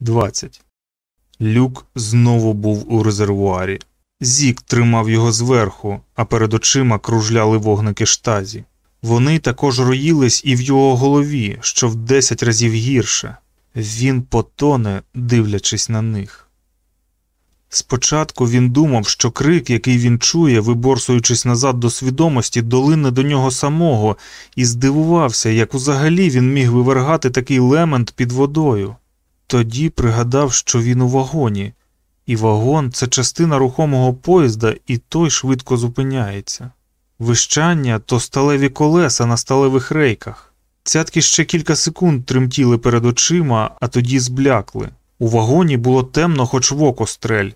20. Люк знову був у резервуарі. Зік тримав його зверху, а перед очима кружляли вогники штазі. Вони також роїлись і в його голові, що в десять разів гірше. Він потоне, дивлячись на них. Спочатку він думав, що крик, який він чує, виборсуючись назад до свідомості, долине до нього самого, і здивувався, як взагалі він міг вивергати такий лемент під водою. Тоді пригадав, що він у вагоні, і вагон це частина рухомого поїзда, і той швидко зупиняється. Вищання то сталеві колеса на сталевих рейках. Цятки ще кілька секунд тремтіли перед очима, а тоді зблякли. У вагоні було темно, хоч в око стрель.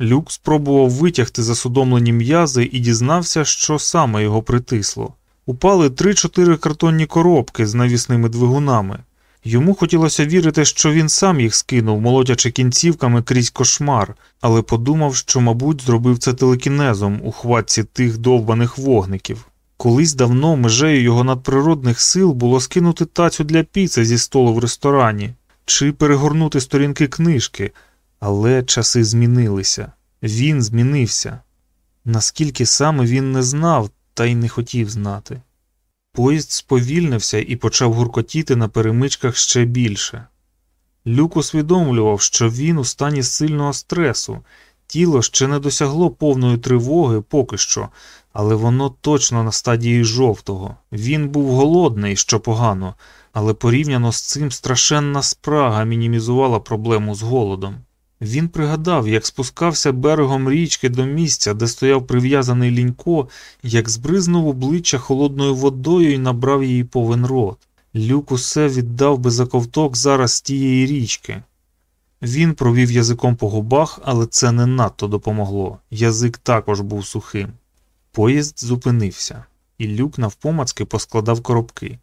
Люк спробував витягти засудомлені м'язи і дізнався, що саме його притисло. Упали три-чотири картонні коробки з навісними двигунами. Йому хотілося вірити, що він сам їх скинув, молотячи кінцівками крізь кошмар, але подумав, що, мабуть, зробив це телекінезом у хватці тих довбаних вогників. Колись давно межею його надприродних сил було скинути тацю для піци зі столу в ресторані чи перегорнути сторінки книжки, але часи змінилися. Він змінився. Наскільки саме він не знав, та й не хотів знати. Поїзд сповільнився і почав гуркотіти на перемичках ще більше. Люк усвідомлював, що він у стані сильного стресу, тіло ще не досягло повної тривоги поки що, але воно точно на стадії жовтого. Він був голодний, що погано, але порівняно з цим страшенна спрага мінімізувала проблему з голодом. Він пригадав, як спускався берегом річки до місця, де стояв прив'язаний лінько, як збризнув обличчя холодною водою і набрав її повен рот. Люк усе віддав би за ковток зараз тієї річки. Він провів язиком по губах, але це не надто допомогло. Язик також був сухим. Поїзд зупинився, і люк навпомацки поскладав коробки.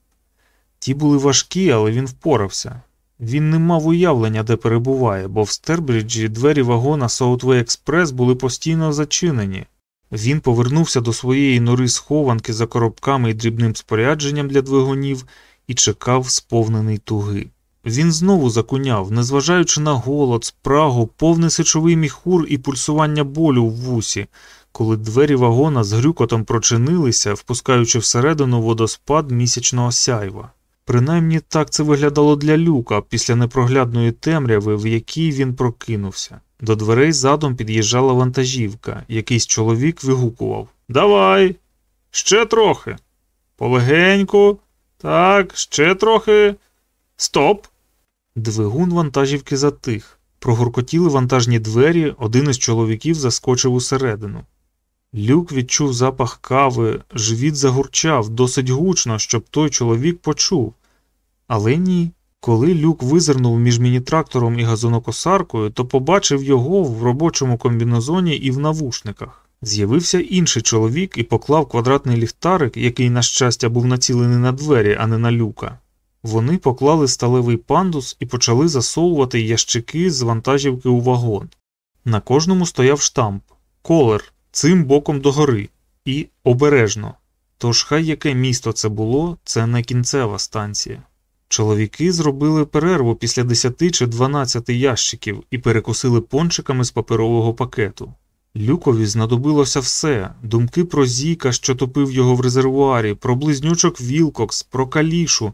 Ті були важкі, але він впорався. Він не мав уявлення, де перебуває, бо в Стербриджі двері вагона Southway Експрес були постійно зачинені. Він повернувся до своєї нори схованки за коробками і дрібним спорядженням для двигунів і чекав сповнений туги. Він знову закуняв, незважаючи на голод, спрагу, повний сечовий міхур і пульсування болю в вусі, коли двері вагона з грюкотом прочинилися, впускаючи всередину водоспад місячного сяйва. Принаймні так це виглядало для люка після непроглядної темряви, в якій він прокинувся. До дверей задом під'їжджала вантажівка, якийсь чоловік вигукував Давай, ще трохи. Полегеньку, так, ще трохи. Стоп. Двигун вантажівки затих. Прогуркотіли вантажні двері, один із чоловіків заскочив усередину. Люк відчув запах кави, живіт загурчав досить гучно, щоб той чоловік почув. Але ні. Коли люк визирнув між міні-трактором і газонокосаркою, то побачив його в робочому комбінезоні і в навушниках. З'явився інший чоловік і поклав квадратний ліхтарик, який, на щастя, був націлений на двері, а не на люка. Вони поклали сталевий пандус і почали засовувати ящики з вантажівки у вагон. На кожному стояв штамп колер цим боком догори і обережно. Тож хай яке місто це було, це не кінцева станція. Чоловіки зробили перерву після 10 чи 12 ящиків і перекусили пончиками з паперового пакету. Люкові знадобилося все думки про Зіка, що топив його в резервуарі, про близнючок Вілкокс, про калішу,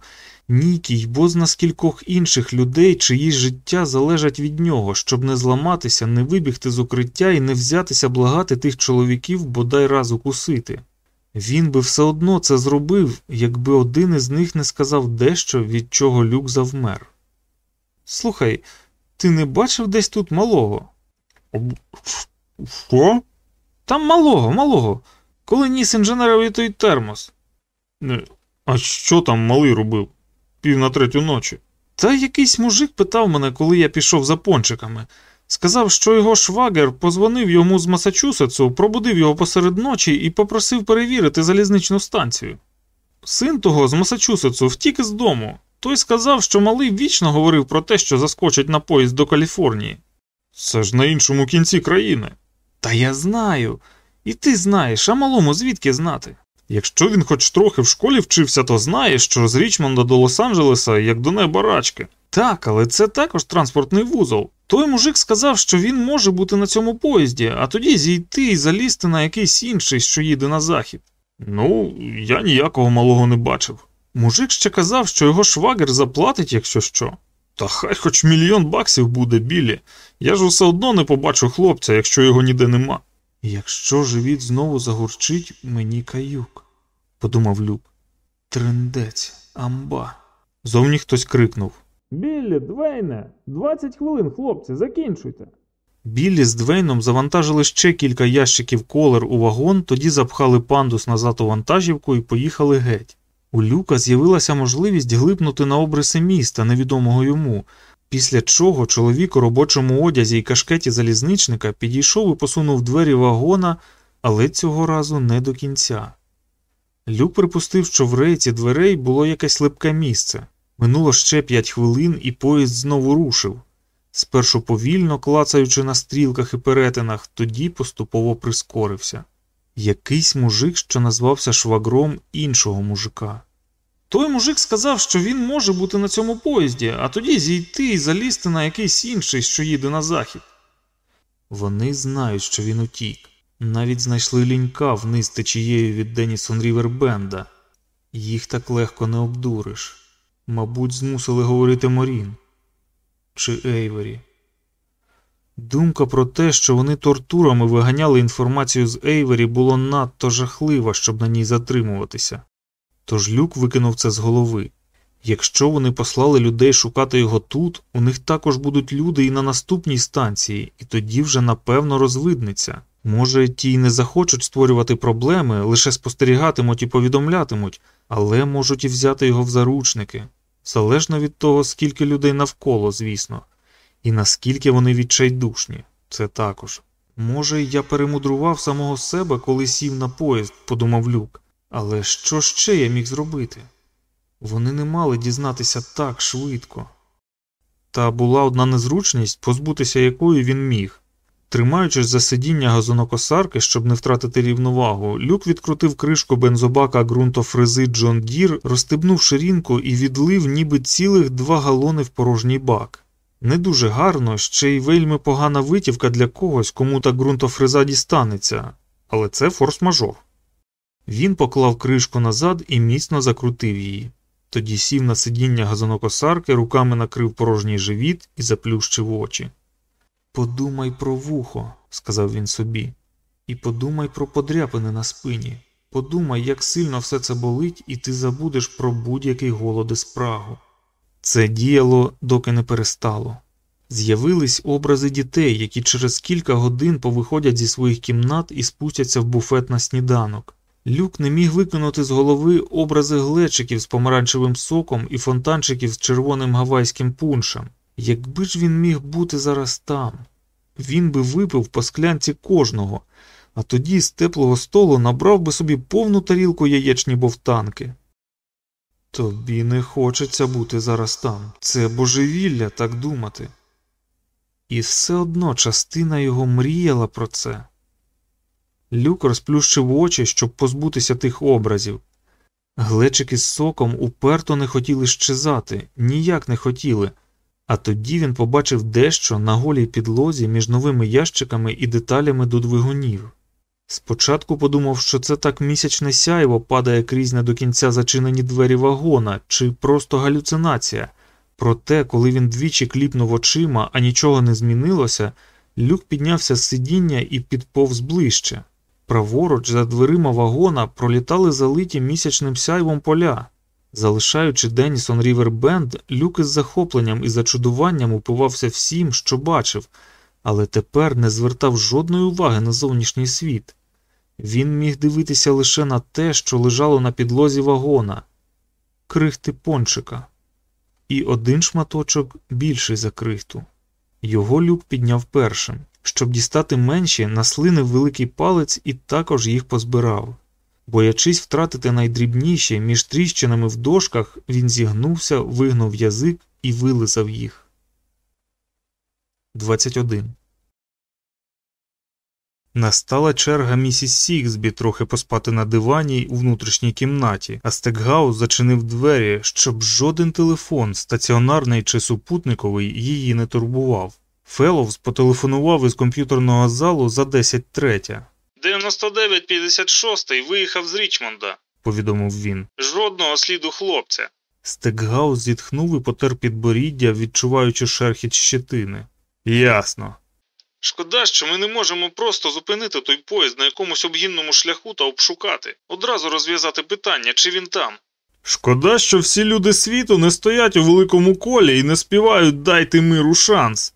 Нікі й бозна скількох інших людей, чиї життя залежать від нього, щоб не зламатися, не вибігти з укриття і не взятися благати тих чоловіків бодай раз укусити. Він би все одно це зробив, якби один із них не сказав дещо, від чого люк завмер. Слухай, ти не бачив десь тут малого? Що? Там малого, малого. Коли ніс інженерові той термос. А що там малий робив? Пів на третю ночі. Та якийсь мужик питав мене, коли я пішов за пончиками. Сказав, що його швагер позвонив йому з Масачусетсу, пробудив його посеред ночі і попросив перевірити залізничну станцію. Син того з Масачусетсу втік із дому. Той сказав, що малий вічно говорив про те, що заскочить на поїзд до Каліфорнії. Це ж на іншому кінці країни. Та я знаю. І ти знаєш, а малому звідки знати? Якщо він хоч трохи в школі вчився, то знає, що з Річмонда до Лос-Анджелеса як до неба рачки. Так, але це також транспортний вузол. Той мужик сказав, що він може бути на цьому поїзді, а тоді зійти і залізти на якийсь інший, що їде на захід. Ну, я ніякого малого не бачив. Мужик ще казав, що його швагер заплатить, якщо що. Та хай хоч мільйон баксів буде білі. Я ж усе одно не побачу хлопця, якщо його ніде нема. Якщо живіт знову загурчить, мені каюк, подумав Люк. Трендець, амба. Зовні хтось крикнув. Біллі, Двейне, 20 хвилин, хлопці, закінчуйте. Біллі з Двейном завантажили ще кілька ящиків колер у вагон, тоді запхали пандус назад у вантажівку і поїхали геть. У люка з'явилася можливість глипнути на обриси міста, невідомого йому, після чого чоловік у робочому одязі і кашкеті залізничника підійшов і посунув двері вагона, але цього разу не до кінця. Люк припустив, що в рейці дверей було якесь липке місце. Минуло ще п'ять хвилин, і поїзд знову рушив. Спершу повільно клацаючи на стрілках і перетинах, тоді поступово прискорився. Якийсь мужик, що назвався швагром іншого мужика. Той мужик сказав, що він може бути на цьому поїзді, а тоді зійти і залізти на якийсь інший, що їде на захід. Вони знають, що він утік. Навіть знайшли лінька вниз течією від Денісон Рівербенда. Їх так легко не обдуриш. Мабуть, змусили говорити Морін чи Ейвері. Думка про те, що вони тортурами виганяли інформацію з Ейвері, було надто жахлива, щоб на ній затримуватися. Тож люк викинув це з голови. Якщо вони послали людей шукати його тут, у них також будуть люди і на наступній станції, і тоді вже напевно розвиднеться. Може, ті й не захочуть створювати проблеми, лише спостерігатимуть і повідомлятимуть, але можуть і взяти його в заручники, залежно від того, скільки людей навколо, звісно, і наскільки вони відчайдушні, це також. Може, я перемудрував самого себе, коли сів на поїзд, подумав люк, але що ще я міг зробити? Вони не мали дізнатися так швидко. Та була одна незручність, позбутися якої він міг. Тримаючись за сидіння газонокосарки, щоб не втратити рівновагу, люк відкрутив кришку бензобака ґрунтофрези Джон Дір, розстебнув ширинку і відлив ніби цілих два галони в порожній бак. Не дуже гарно, ще й вельми погана витівка для когось, кому та ґрунтофреза дістанеться, але це форс-мажор. Він поклав кришку назад і міцно закрутив її. Тоді сів на сидіння газонокосарки, руками накрив порожній живіт і заплющив очі. Подумай про вухо, сказав він собі, і подумай про подряпини на спині. Подумай, як сильно все це болить, і ти забудеш про будь-який голод і спрагу. Це діяло, доки не перестало. З'явились образи дітей, які через кілька годин повиходять зі своїх кімнат і спустяться в буфет на сніданок. Люк не міг викинути з голови образи глечиків з помаранчевим соком і фонтанчиків з червоним гавайським пуншем. Якби ж він міг бути зараз там, він би випив по склянці кожного, а тоді з теплого столу набрав би собі повну тарілку яєчні бовтанки. Тобі не хочеться бути зараз там, це божевілля так думати. І все одно частина його мріяла про це. Люк розплющив очі, щоб позбутися тих образів. Глечики з соком уперто не хотіли щезати, ніяк не хотіли, а тоді він побачив дещо на голій підлозі між новими ящиками і деталями до двигунів. Спочатку подумав, що це так місячне сяйво падає крізь не до кінця зачинені двері вагона, чи просто галюцинація. Проте, коли він двічі кліпнув очима, а нічого не змінилося, люк піднявся з сидіння і підповз ближче. Праворуч, за дверима вагона, пролітали залиті місячним сяйвом поля. Залишаючи Денісон Рівер Бенд, люк із захопленням і зачудуванням упивався всім, що бачив, але тепер не звертав жодної уваги на зовнішній світ. Він міг дивитися лише на те, що лежало на підлозі вагона, крихти пончика, і один шматочок більший за крихту. Його люк підняв першим. Щоб дістати менші, наслинив великий палець і також їх позбирав. Боячись втратити найдрібніші між тріщинами в дошках, він зігнувся, вигнув язик і вилизав їх. 21. Настала черга місіс Сіксбі трохи поспати на дивані у внутрішній кімнаті, а Стекгаус зачинив двері, щоб жоден телефон, стаціонарний чи супутниковий, її не турбував. Феловс потелефонував із комп'ютерного залу за 10 третя. 9956 виїхав з Річмонда, повідомив він. Жодного сліду хлопця. Стекгаус зітхнув і потер підборіддя, відчуваючи шерхіт щетини. Ясно. Шкода, що ми не можемо просто зупинити той поїзд на якомусь обгінному шляху та обшукати, одразу розв'язати питання, чи він там. Шкода, що всі люди світу не стоять у великому колі і не співають Дайте миру шанс.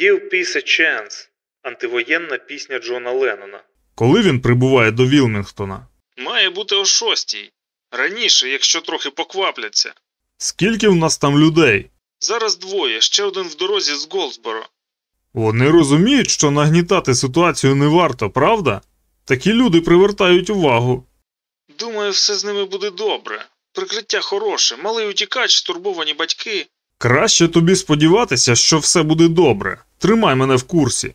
Give peace a chance антивоєнна пісня Джона Леннона. Коли він прибуває до Вілмінгтона? Має бути о шостій. Раніше, якщо трохи поквапляться. Скільки в нас там людей? Зараз двоє, ще один в дорозі з Голдсборо. Вони розуміють, що нагнітати ситуацію не варто, правда? Такі люди привертають увагу. Думаю, все з ними буде добре. Прикриття хороше, малий утікач, стурбовані батьки. Краще тобі сподіватися, що все буде добре. Тримай мене в курсі.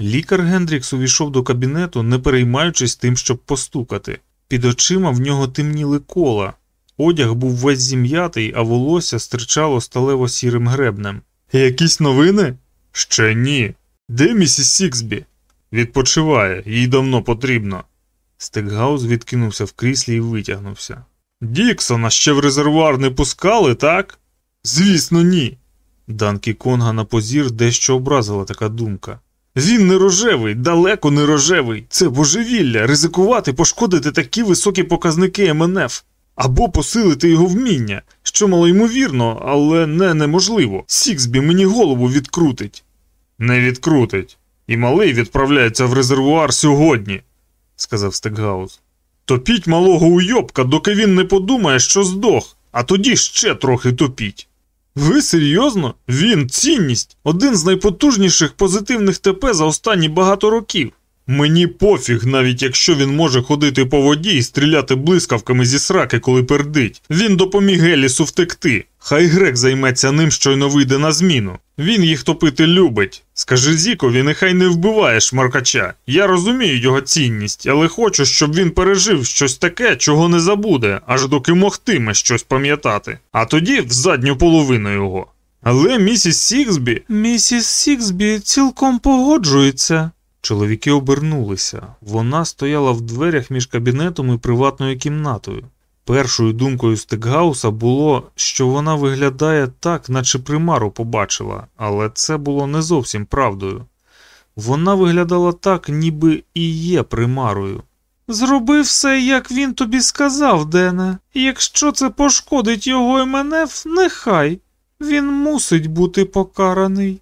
Лікар Гендрікс увійшов до кабінету, не переймаючись тим, щоб постукати. Під очима в нього темніли кола. Одяг був весь зім'ятий, а волосся стирчало сталево сірим гребнем. Якісь новини? Ще ні. Де місіс Сіксбі? Відпочиває, їй давно потрібно. Стекгаус відкинувся в кріслі і витягнувся. Діксона ще в резервуар не пускали, так? Звісно, ні. Данкі Конга на позір дещо образила така думка. Він не рожевий, далеко не рожевий. Це божевілля, ризикувати, пошкодити такі високі показники МНФ. Або посилити його вміння, що малоймовірно, але не неможливо. Сіксбі мені голову відкрутить. Не відкрутить. І малий відправляється в резервуар сьогодні, сказав Стекгаус. Топіть малого уйобка, доки він не подумає, що здох, а тоді ще трохи топіть. Ви серйозно? Він цінність, один з найпотужніших позитивних ТП за останні багато років. Мені пофіг, навіть якщо він може ходити по воді і стріляти блискавками зі сраки, коли пердить. Він допоміг Елісу втекти. Хай грек займеться ним, щойно вийде на зміну. Він їх топити любить. Скажи Зікові, нехай не вбиває шмаркача. Я розумію його цінність, але хочу, щоб він пережив щось таке, чого не забуде, аж доки могтиме щось пам'ятати. А тоді в задню половину його. Але місіс Сіксбі. Місіс Сіксбі цілком погоджується. Чоловіки обернулися. Вона стояла в дверях між кабінетом і приватною кімнатою. Першою думкою Стекгауса було, що вона виглядає так, наче примару побачила, але це було не зовсім правдою. Вона виглядала так, ніби і є примарою. Зроби все, як він тобі сказав, Дене, якщо це пошкодить його МНФ, нехай. Він мусить бути покараний.